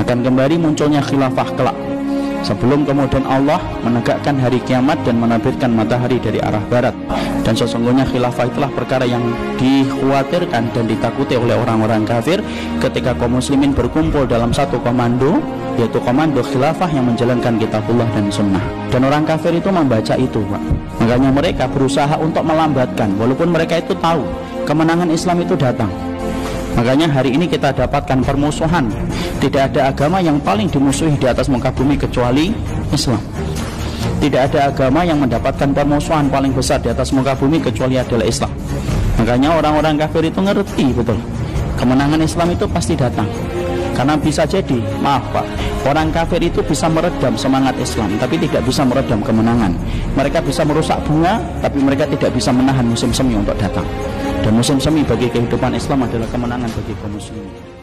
akan kembali munculnya khilafah kelak sebelum kemudian Allah menegakkan hari kiamat dan menerbitkan matahari dari arah barat dan sesungguhnya khilafah itulah perkara yang dikhawatirkan dan ditakuti oleh orang-orang kafir ketika kaum muslimin berkumpul dalam satu komando yaitu komando khilafah yang menjalankan kitabullah dan sunnah dan orang kafir itu membaca itu Pak. makanya mereka berusaha untuk melambatkan walaupun mereka itu tahu kemenangan Islam itu datang Makanya hari ini kita dapatkan permusuhan. Tidak ada agama yang paling dimusuhi di atas muka bumi kecuali Islam. Tidak ada agama yang mendapatkan permusuhan paling besar di atas muka bumi kecuali adalah Islam. Makanya orang-orang kafir itu ngerti betul. Kemenangan Islam itu pasti datang. Karena bisa jadi, maaf Pak, orang kafir itu bisa meredam semangat Islam, tapi tidak bisa meredam kemenangan. Mereka bisa merusak bunga, tapi mereka tidak bisa menahan musim semi untuk datang. Dan musim semi bagi kehidupan Islam adalah kemenangan bagi kaum muslimin.